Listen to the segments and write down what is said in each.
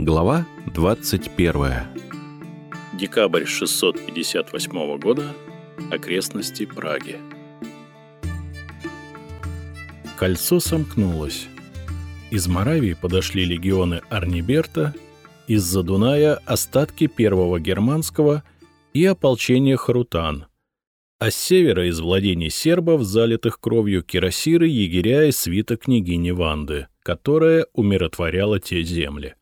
Глава 21. Декабрь 658 года. Окрестности Праги. Кольцо сомкнулось. Из Моравии подошли легионы Арниберта, из-за Дуная остатки первого германского и ополчения Харутан, а с севера из владений сербов, залитых кровью кирасиры, егеря и свита княгини Ванды, которая умиротворяла те земли.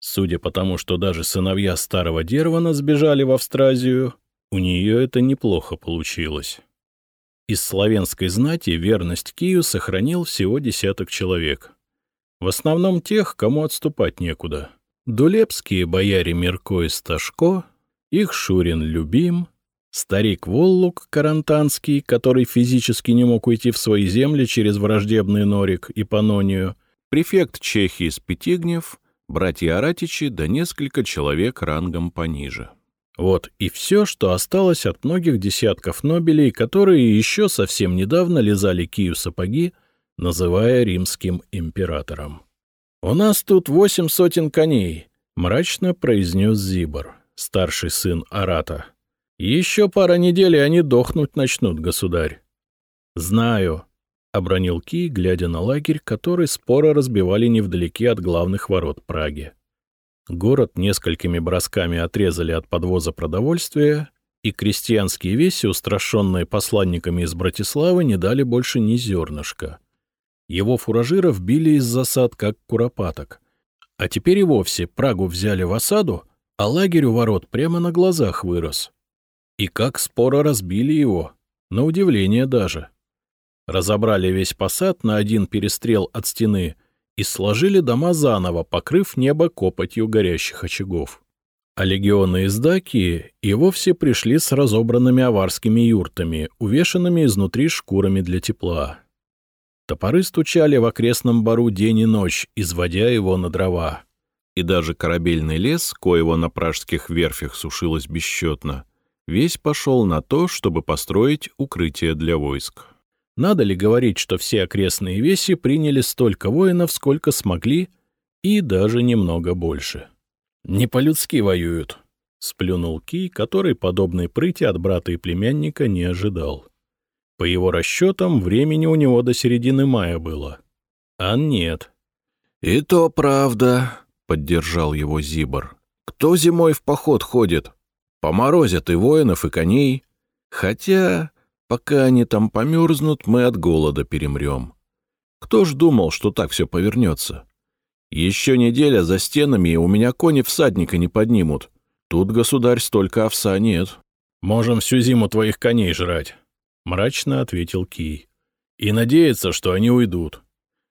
Судя по тому, что даже сыновья старого Дервана сбежали в Австразию, у нее это неплохо получилось. Из славянской знати верность Кию сохранил всего десяток человек. В основном тех, кому отступать некуда. Дулепские бояре Мирко и Сташко, их Шурин Любим, старик Воллук Карантанский, который физически не мог уйти в свои земли через враждебный Норик и Панонию, префект Чехии Спитигнев — братья Аратичи да несколько человек рангом пониже. Вот и все, что осталось от многих десятков нобелей, которые еще совсем недавно лизали Кию сапоги, называя римским императором. «У нас тут восемь сотен коней», — мрачно произнес Зибор, старший сын Арата. «Еще пара недель, и они дохнуть начнут, государь». «Знаю», — обронил Ки, глядя на лагерь, который споро разбивали невдалеке от главных ворот Праги. Город несколькими бросками отрезали от подвоза продовольствия, и крестьянские веси, устрашенные посланниками из Братиславы, не дали больше ни зернышка. Его фуражиров били из засад, как куропаток. А теперь и вовсе Прагу взяли в осаду, а лагерь у ворот прямо на глазах вырос. И как споро разбили его, на удивление даже. Разобрали весь посад на один перестрел от стены и сложили дома заново, покрыв небо копотью горящих очагов. А легионы из Дакии и вовсе пришли с разобранными аварскими юртами, увешанными изнутри шкурами для тепла. Топоры стучали в окрестном бару день и ночь, изводя его на дрова. И даже корабельный лес, коего на пражских верфях сушилось бесчетно, весь пошел на то, чтобы построить укрытие для войск. Надо ли говорить, что все окрестные веси приняли столько воинов, сколько смогли, и даже немного больше. «Не по-людски воюют», — сплюнул Ки, который подобной прыти от брата и племянника не ожидал. По его расчетам, времени у него до середины мая было. А нет. «И то правда», — поддержал его Зибор. «Кто зимой в поход ходит? Поморозят и воинов, и коней. Хотя Пока они там померзнут, мы от голода перемрем. Кто ж думал, что так все повернется? Еще неделя за стенами, и у меня кони всадника не поднимут. Тут, государь, столько овса нет. Можем всю зиму твоих коней жрать, — мрачно ответил Кий. И надеяться, что они уйдут.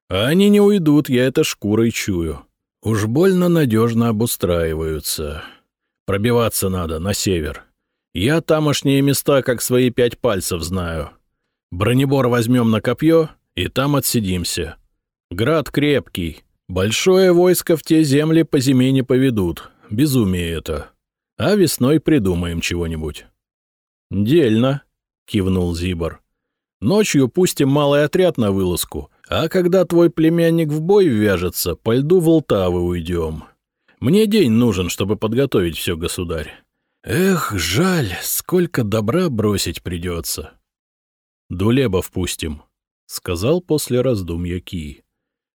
А они не уйдут, я это шкурой чую. Уж больно надежно обустраиваются. Пробиваться надо на север. Я тамошние места как свои пять пальцев знаю. Бронебор возьмем на копье, и там отсидимся. Град крепкий. Большое войско в те земли по зиме не поведут. Безумие это. А весной придумаем чего-нибудь. «Дельно», — кивнул Зибор. «Ночью пустим малый отряд на вылазку, а когда твой племянник в бой вяжется, по льду Волтавы уйдем. Мне день нужен, чтобы подготовить все, государь. Эх, жаль, сколько добра бросить придется. Дулеба впустим, — сказал после раздумья Ки.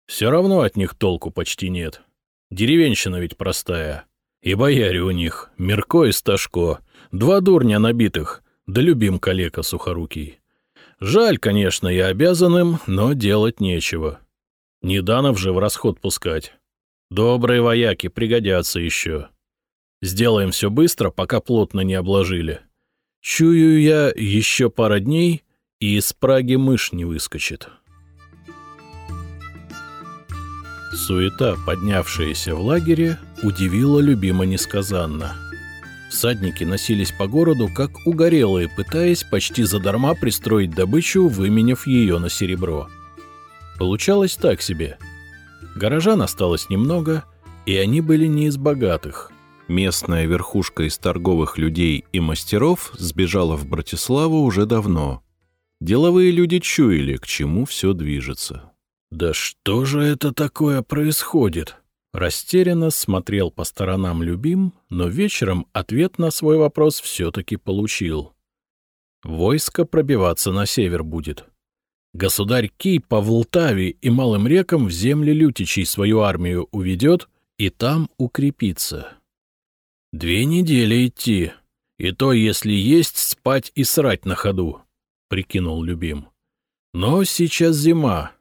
Все равно от них толку почти нет. Деревенщина ведь простая. И бояре у них, Мирко и Сташко, два дурня набитых, да любим калека сухорукий. Жаль, конечно, я обязан им, но делать нечего. Не данов же в расход пускать. Добрые вояки пригодятся еще. Сделаем все быстро, пока плотно не обложили. Чую я еще пара дней, и из Праги мышь не выскочит. Суета, поднявшаяся в лагере, удивила любимо несказанно. Всадники носились по городу, как угорелые, пытаясь почти задарма пристроить добычу, выменяв ее на серебро. Получалось так себе. Горожан осталось немного, и они были не из богатых. Местная верхушка из торговых людей и мастеров сбежала в Братиславу уже давно. Деловые люди чуяли, к чему все движется. «Да что же это такое происходит?» Растерянно смотрел по сторонам любим, но вечером ответ на свой вопрос все-таки получил. Войско пробиваться на север будет. Государь Кий по Волтаве и малым рекам в земли Лютичей свою армию уведет и там укрепится. Две недели идти, и то, если есть, спать и срать на ходу, — прикинул Любим. Но сейчас зима.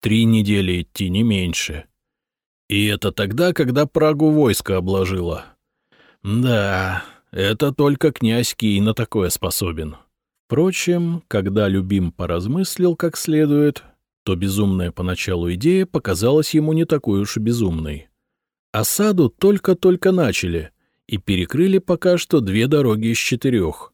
Три недели идти, не меньше. И это тогда, когда Прагу войско обложило. Да, это только князь Кий на такое способен. Впрочем, когда Любим поразмыслил как следует, то безумная поначалу идея показалась ему не такой уж и безумной. Осаду только-только начали и перекрыли пока что две дороги из четырех.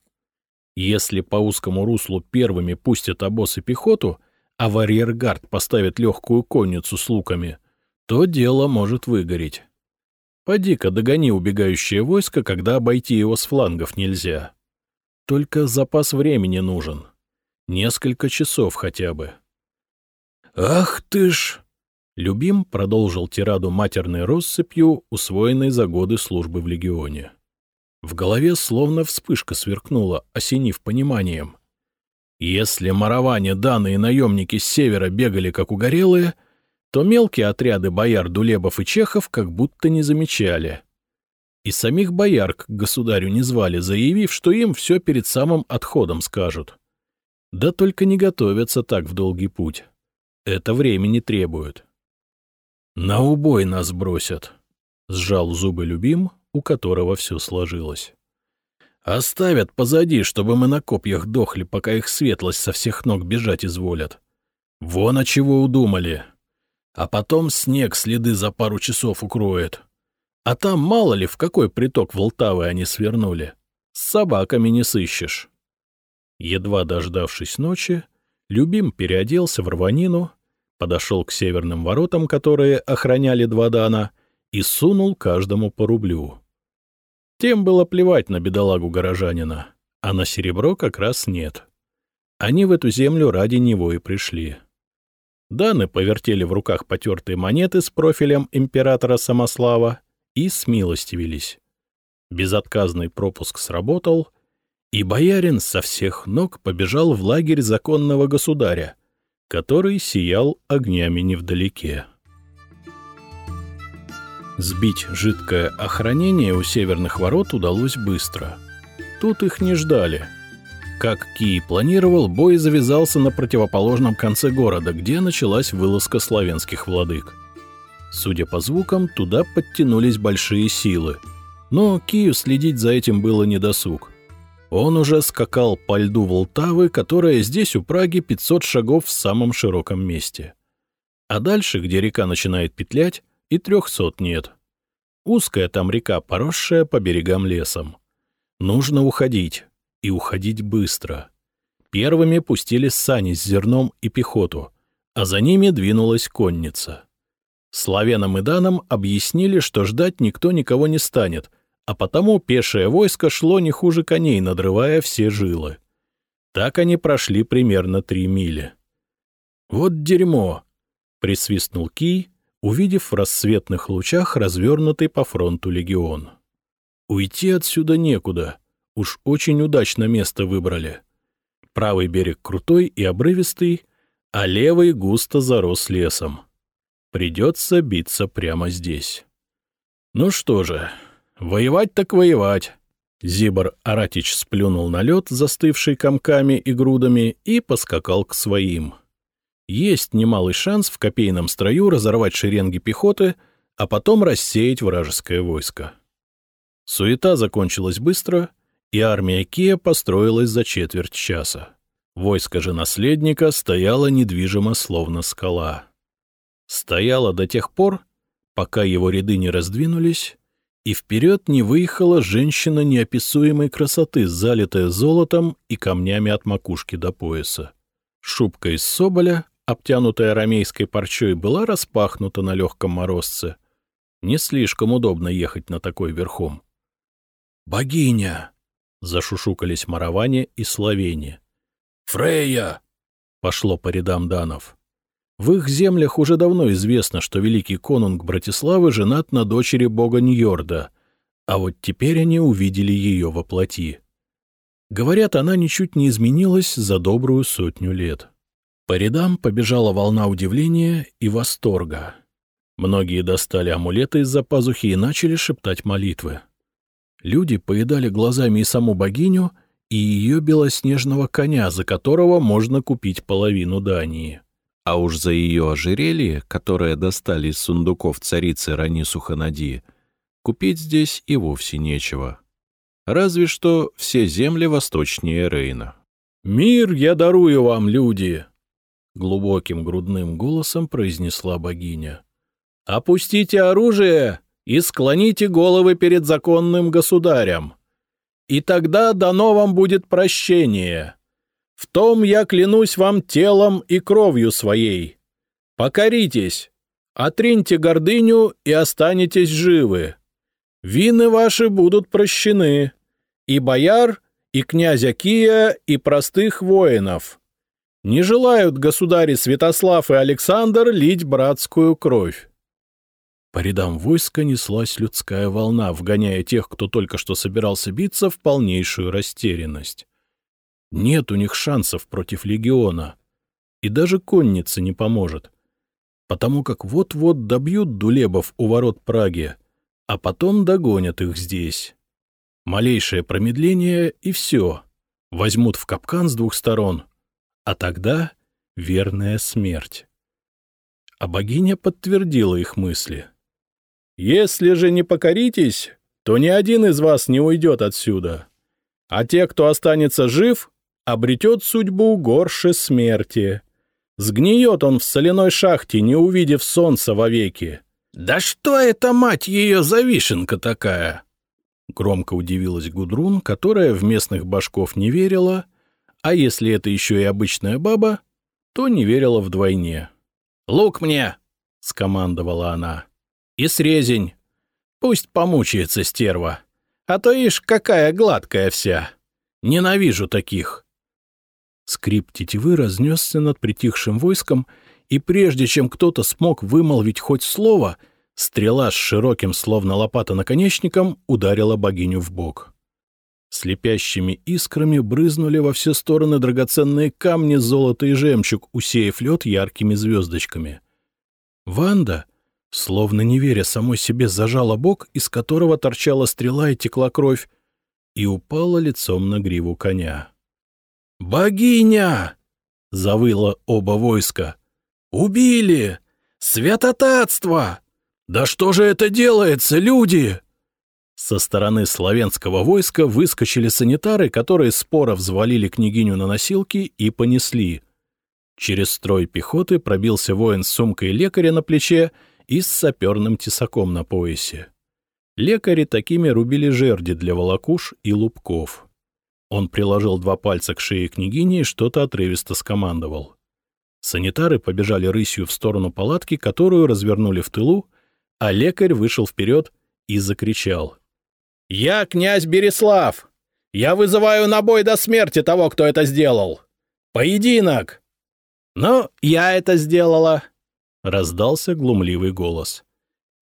Если по узкому руслу первыми пустят обоз и пехоту, а в арьергард поставят легкую конницу с луками, то дело может выгореть. Поди-ка догони убегающее войско, когда обойти его с флангов нельзя. Только запас времени нужен. Несколько часов хотя бы. «Ах ты ж!» Любим продолжил тираду матерной россыпью, усвоенной за годы службы в легионе. В голове словно вспышка сверкнула, осенив пониманием. Если мараване данные наемники с севера бегали как угорелые, то мелкие отряды бояр Дулебов и Чехов как будто не замечали. И самих бояр к государю не звали, заявив, что им все перед самым отходом скажут. Да только не готовятся так в долгий путь. Это времени требует. «На убой нас бросят», — сжал зубы любим, у которого все сложилось. «Оставят позади, чтобы мы на копьях дохли, пока их светлость со всех ног бежать изволят. Вон о чего удумали. А потом снег следы за пару часов укроет. А там мало ли в какой приток Волтавы они свернули. С собаками не сыщешь». Едва дождавшись ночи, Любим переоделся в рванину, подошел к северным воротам, которые охраняли два дана, и сунул каждому по рублю. Тем было плевать на бедолагу горожанина, а на серебро как раз нет. Они в эту землю ради него и пришли. Даны повертели в руках потертые монеты с профилем императора Самослава и смилостивились. Безотказный пропуск сработал, и боярин со всех ног побежал в лагерь законного государя, который сиял огнями невдалеке. Сбить жидкое охранение у северных ворот удалось быстро. Тут их не ждали. Как Ки планировал, бой завязался на противоположном конце города, где началась вылазка славянских владык. Судя по звукам, туда подтянулись большие силы. Но Кию следить за этим было недосуг. Он уже скакал по льду Волтавы, которая здесь у Праги 500 шагов в самом широком месте. А дальше, где река начинает петлять, и трехсот нет. Узкая там река, поросшая по берегам лесом. Нужно уходить, и уходить быстро. Первыми пустили сани с зерном и пехоту, а за ними двинулась конница. Славянам и данам объяснили, что ждать никто никого не станет, а потому пешее войско шло не хуже коней, надрывая все жилы. Так они прошли примерно три мили. «Вот дерьмо!» — присвистнул Кий, увидев в рассветных лучах развернутый по фронту легион. Уйти отсюда некуда, уж очень удачно место выбрали. Правый берег крутой и обрывистый, а левый густо зарос лесом. Придется биться прямо здесь. Ну что же, воевать так воевать. Зибор Аратич сплюнул на лед, застывший комками и грудами, и поскакал к своим. Есть немалый шанс в копейном строю разорвать шеренги пехоты, а потом рассеять вражеское войско. Суета закончилась быстро, и армия Кия построилась за четверть часа. Войско же наследника стояло недвижимо, словно скала. Стояло до тех пор, пока его ряды не раздвинулись, и вперед не выехала женщина неописуемой красоты, залитая золотом и камнями от макушки до пояса. Шубка из соболя, обтянутая рамейской парчой, была распахнута на легком морозце. Не слишком удобно ехать на такой верхом. «Богиня!» — зашушукались Мараване и Словения. «Фрея!» — пошло по рядам данов. В их землях уже давно известно, что великий конунг Братиславы женат на дочери бога Ньорда, а вот теперь они увидели ее во плоти. Говорят, она ничуть не изменилась за добрую сотню лет. По рядам побежала волна удивления и восторга. Многие достали амулеты из-за пазухи и начали шептать молитвы. Люди поедали глазами и саму богиню, и ее белоснежного коня, за которого можно купить половину Дании. А уж за ее ожерелье, которое достали из сундуков царицы Ранису Ханади, купить здесь и вовсе нечего. Разве что все земли восточнее Рейна. «Мир я дарую вам, люди!» — глубоким грудным голосом произнесла богиня. «Опустите оружие и склоните головы перед законным государем, и тогда дано вам будет прощение. В том я клянусь вам телом и кровью своей. Покоритесь, отриньте гордыню и останетесь живы. Вины ваши будут прощены, и бояр, и князя Кия, и простых воинов. Не желают государи Святослав и Александр лить братскую кровь. По рядам войска неслась людская волна, вгоняя тех, кто только что собирался биться, в полнейшую растерянность. Нет у них шансов против легиона. И даже конница не поможет. Потому как вот-вот добьют дулебов у ворот Праги, а потом догонят их здесь. Малейшее промедление — и все. Возьмут в капкан с двух сторон. А тогда верная смерть. А богиня подтвердила их мысли. «Если же не покоритесь, то ни один из вас не уйдет отсюда. А те, кто останется жив, обретет судьбу горше смерти. Сгниет он в соляной шахте, не увидев солнца вовеки. «Да что это, мать ее, за вишенка такая?» Громко удивилась Гудрун, которая в местных башков не верила, а если это еще и обычная баба, то не верила вдвойне. «Лук мне!» — скомандовала она. «И срезень. Пусть помучается стерва. А то ишь какая гладкая вся. Ненавижу таких. Скрип тетивы разнесся над притихшим войском, и прежде чем кто-то смог вымолвить хоть слово, стрела с широким, словно лопата наконечником, ударила богиню в бок. Слепящими искрами брызнули во все стороны драгоценные камни, золото и жемчуг, усеяв лед яркими звездочками. Ванда, словно не веря самой себе, зажала бок, из которого торчала стрела и текла кровь, и упала лицом на гриву коня. «Богиня!» — завыло оба войска. «Убили! Святотатство! Да что же это делается, люди?» Со стороны славянского войска выскочили санитары, которые споро взвалили княгиню на носилки и понесли. Через строй пехоты пробился воин с сумкой лекаря на плече и с саперным тесаком на поясе. Лекари такими рубили жерди для волокуш и лубков. Он приложил два пальца к шее княгини и что-то отрывисто скомандовал. Санитары побежали рысью в сторону палатки, которую развернули в тылу, а лекарь вышел вперед и закричал. «Я князь Береслав! Я вызываю на бой до смерти того, кто это сделал! Поединок!» «Ну, я это сделала!» — раздался глумливый голос.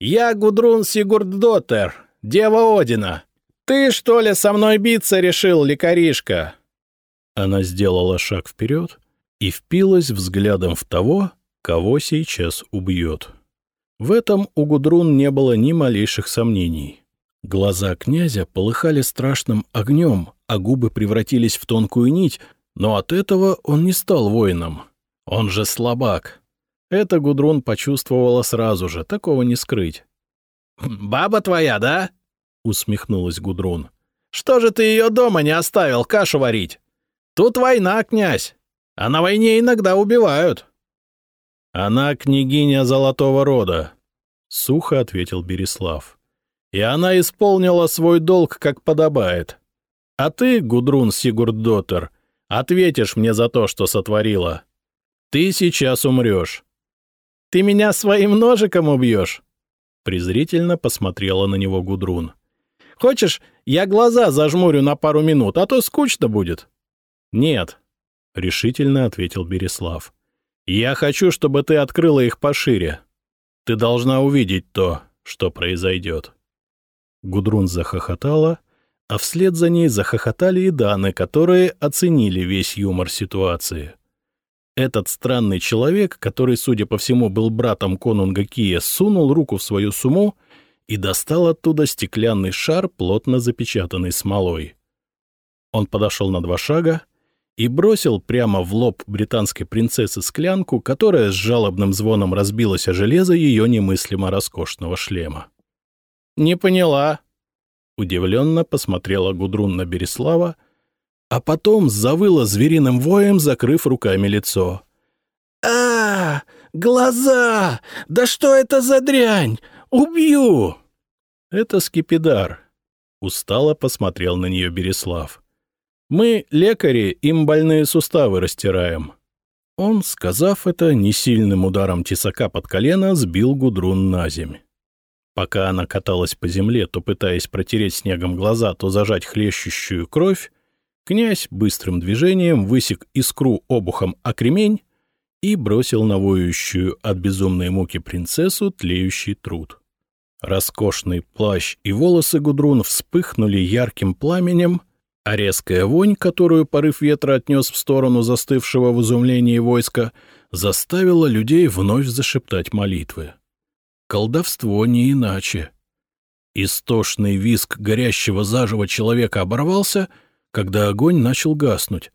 «Я Гудрун Сигурддоттер, дева Одина. «Ты, что ли, со мной биться решил, лекаришка?» Она сделала шаг вперед и впилась взглядом в того, кого сейчас убьет. В этом у Гудрун не было ни малейших сомнений. Глаза князя полыхали страшным огнем, а губы превратились в тонкую нить, но от этого он не стал воином. Он же слабак. Это Гудрун почувствовала сразу же, такого не скрыть. «Баба твоя, да?» Усмехнулась Гудрун. «Что же ты ее дома не оставил кашу варить? Тут война, князь, а на войне иногда убивают». «Она княгиня Золотого Рода», — сухо ответил Береслав. «И она исполнила свой долг, как подобает. А ты, Гудрун Сигурддоттер, ответишь мне за то, что сотворила. Ты сейчас умрешь». «Ты меня своим ножиком убьешь?» Презрительно посмотрела на него Гудрун. Хочешь, я глаза зажмурю на пару минут, а то скучно будет?» «Нет», — решительно ответил Береслав. Я хочу, чтобы ты открыла их пошире. Ты должна увидеть то, что произойдет. Гудрун захохотала, а вслед за ней захохотали и Даны, которые оценили весь юмор ситуации. Этот странный человек, который, судя по всему, был братом конунга Кия, сунул руку в свою сумму и достал оттуда стеклянный шар, плотно запечатанный смолой. Он подошел на два шага и бросил прямо в лоб британской принцессы склянку, которая с жалобным звоном разбилась о железо ее немыслимо роскошного шлема. «Не поняла», Удивленно посмотрела Гудрун на Береслава, а потом завыла звериным воем, закрыв руками лицо. а, Глаза! Да что это за дрянь? Убью!» «Это скипидар», — устало посмотрел на нее Береслав. «Мы, лекари, им больные суставы растираем». Он, сказав это, несильным ударом тесака под колено сбил Гудрун на земь. Пока она каталась по земле, то пытаясь протереть снегом глаза, то зажать хлещущую кровь, князь быстрым движением высек искру обухом о кремень и бросил на воющую от безумной муки принцессу тлеющий труд. Роскошный плащ и волосы Гудрун вспыхнули ярким пламенем, а резкая вонь, которую порыв ветра отнес в сторону застывшего в изумлении войска, заставила людей вновь зашептать молитвы. Колдовство не иначе. Истошный виск горящего заживо человека оборвался, когда огонь начал гаснуть,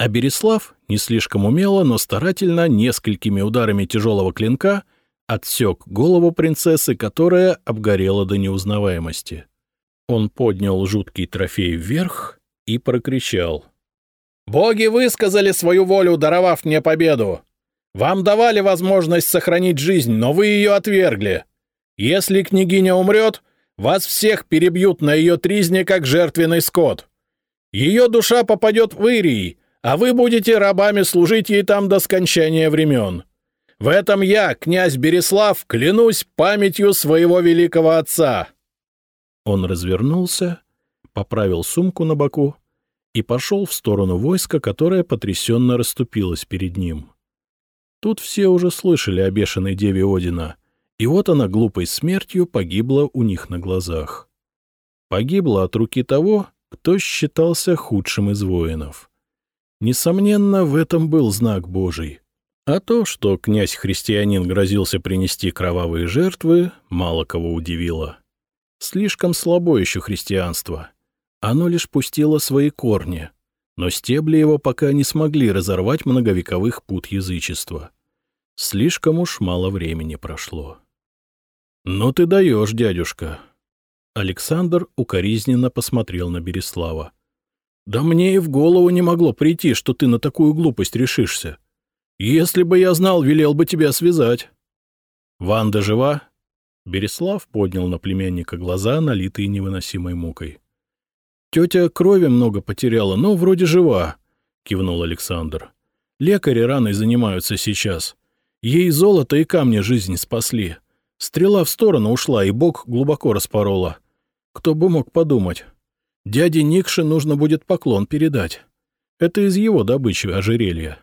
а Береслав не слишком умело, но старательно, несколькими ударами тяжелого клинка, отсек голову принцессы, которая обгорела до неузнаваемости. Он поднял жуткий трофей вверх и прокричал. «Боги высказали свою волю, даровав мне победу! Вам давали возможность сохранить жизнь, но вы ее отвергли. Если княгиня умрет, вас всех перебьют на ее тризне, как жертвенный скот. Ее душа попадет в Ирий, а вы будете рабами служить ей там до скончания времен. В этом я, князь Береслав, клянусь памятью своего великого отца». Он развернулся, поправил сумку на боку и пошел в сторону войска, которое потрясенно расступилось перед ним. Тут все уже слышали о бешеной деве Одина, и вот она глупой смертью погибла у них на глазах. Погибла от руки того, кто считался худшим из воинов. Несомненно, в этом был знак Божий. А то, что князь-христианин грозился принести кровавые жертвы, мало кого удивило. Слишком слабо еще христианство. Оно лишь пустило свои корни — но стебли его пока не смогли разорвать многовековых пут язычества. Слишком уж мало времени прошло. «Ну ты даешь, дядюшка!» Александр укоризненно посмотрел на Береслава. «Да мне и в голову не могло прийти, что ты на такую глупость решишься. Если бы я знал, велел бы тебя связать». «Ванда жива?» Береслав поднял на племянника глаза, налитые невыносимой мукой. Тетя крови много потеряла, но вроде жива, — кивнул Александр. Лекари раной занимаются сейчас. Ей золото и камни жизнь спасли. Стрела в сторону ушла, и бок глубоко распорола. Кто бы мог подумать. Дяде Никше нужно будет поклон передать. Это из его добычи ожерелья.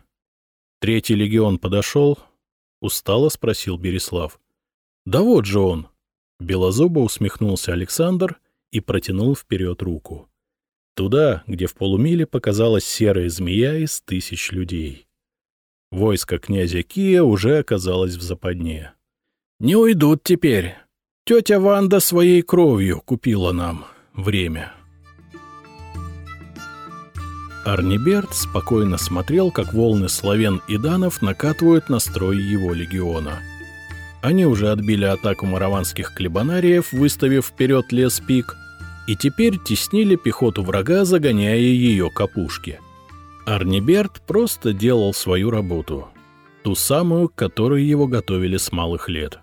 Третий легион подошел, устало спросил Береслав. — Да вот же он! Белозубо усмехнулся Александр и протянул вперед руку. Туда, где в полумиле показалась серая змея из тысяч людей. Войско князя Кия уже оказалось в западне. «Не уйдут теперь. Тетя Ванда своей кровью купила нам время». Арниберт спокойно смотрел, как волны славян и данов накатывают на строй его легиона. Они уже отбили атаку мараванских клебанариев, выставив вперед лес пик — и теперь теснили пехоту врага, загоняя ее к опушке. Арниберт просто делал свою работу, ту самую, к которой его готовили с малых лет.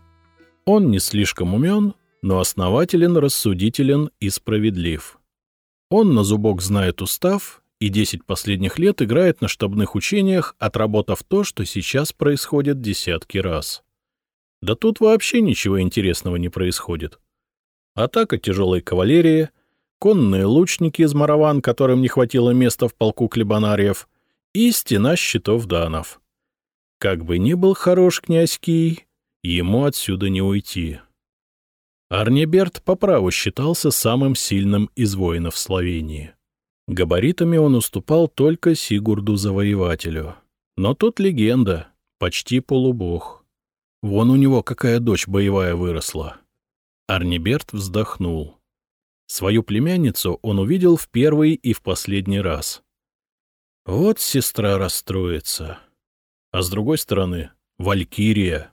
Он не слишком умен, но основателен, рассудителен и справедлив. Он на зубок знает устав и десять последних лет играет на штабных учениях, отработав то, что сейчас происходит десятки раз. Да тут вообще ничего интересного не происходит. Атака тяжелой кавалерии, конные лучники из мараван, которым не хватило места в полку клебанариев, и стена щитов данов. Как бы ни был хорош князь Кий, ему отсюда не уйти. Арниберт по праву считался самым сильным из воинов Словении. Габаритами он уступал только Сигурду-завоевателю. Но тут легенда, почти полубог. Вон у него какая дочь боевая выросла. Арниберт вздохнул. Свою племянницу он увидел в первый и в последний раз. Вот сестра расстроится. А с другой стороны, Валькирия.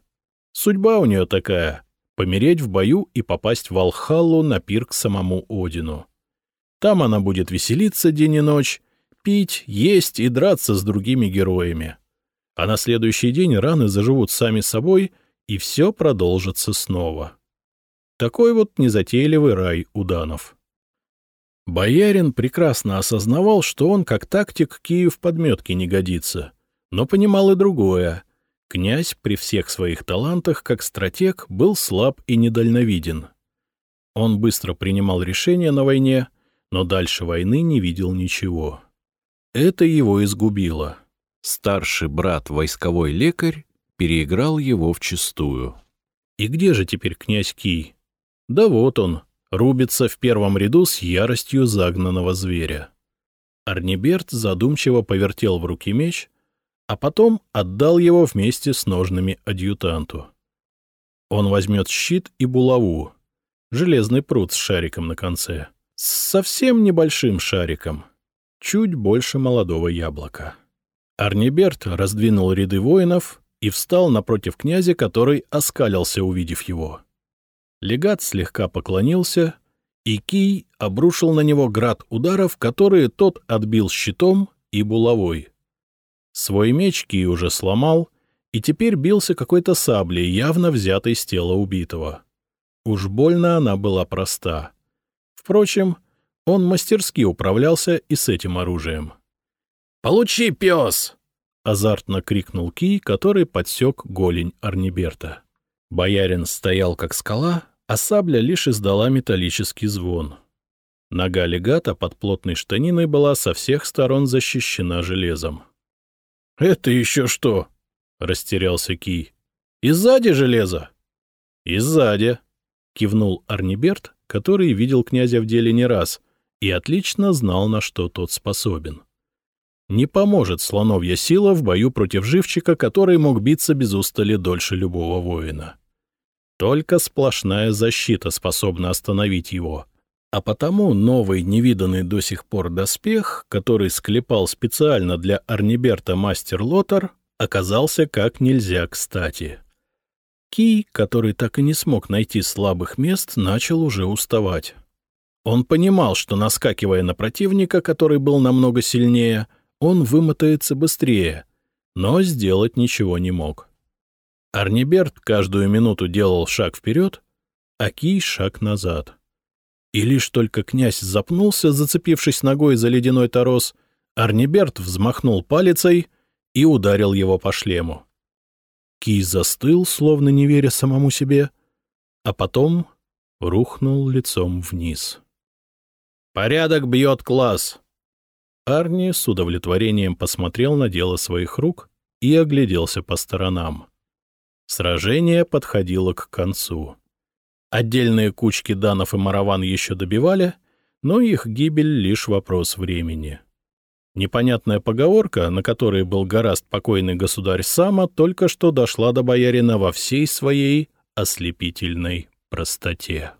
Судьба у нее такая — помереть в бою и попасть в Алхаллу на пир к самому Одину. Там она будет веселиться день и ночь, пить, есть и драться с другими героями. А на следующий день раны заживут сами собой, и все продолжится снова. Такой вот незатейливый рай у данов. Боярин прекрасно осознавал, что он как тактик Киев подметки не годится, но понимал и другое. Князь при всех своих талантах как стратег был слаб и недальновиден. Он быстро принимал решения на войне, но дальше войны не видел ничего. Это его изгубило. Старший брат, войсковой лекарь, переиграл его вчистую. И где же теперь князь Кий? Да вот он, рубится в первом ряду с яростью загнанного зверя. Арниберт задумчиво повертел в руки меч, а потом отдал его вместе с ножными адъютанту. Он возьмет щит и булаву, железный пруд с шариком на конце, с совсем небольшим шариком, чуть больше молодого яблока. Арниберт раздвинул ряды воинов и встал напротив князя, который оскалился, увидев его. Легат слегка поклонился, и Кий обрушил на него град ударов, которые тот отбил щитом и булавой. Свой меч Кий уже сломал, и теперь бился какой-то саблей, явно взятой с тела убитого. Уж больно она была проста. Впрочем, он мастерски управлялся и с этим оружием. «Получи, пес!» — азартно крикнул Кий, который подсек голень Арниберта. Боярин стоял как скала, а сабля лишь издала металлический звон. Нога легата под плотной штаниной была со всех сторон защищена железом. — Это еще что? — растерялся Кий. — И сзади железо? — И сзади, — кивнул Арниберт, который видел князя в деле не раз и отлично знал, на что тот способен. Не поможет слоновья сила в бою против живчика, который мог биться без устали дольше любого воина. — только сплошная защита способна остановить его. А потому новый невиданный до сих пор доспех, который склепал специально для Арниберта мастер Лотар, оказался как нельзя кстати. Ки, который так и не смог найти слабых мест, начал уже уставать. Он понимал, что, наскакивая на противника, который был намного сильнее, он вымотается быстрее, но сделать ничего не мог. Арниберт каждую минуту делал шаг вперед, а Кий — шаг назад. И лишь только князь запнулся, зацепившись ногой за ледяной торос, Арниберт взмахнул палицей и ударил его по шлему. Кий застыл, словно не веря самому себе, а потом рухнул лицом вниз. «Порядок бьет класс!» Арни с удовлетворением посмотрел на дело своих рук и огляделся по сторонам. Сражение подходило к концу. Отдельные кучки данов и мараван еще добивали, но их гибель — лишь вопрос времени. Непонятная поговорка, на которой был гораст покойный государь Сама, только что дошла до боярина во всей своей ослепительной простоте.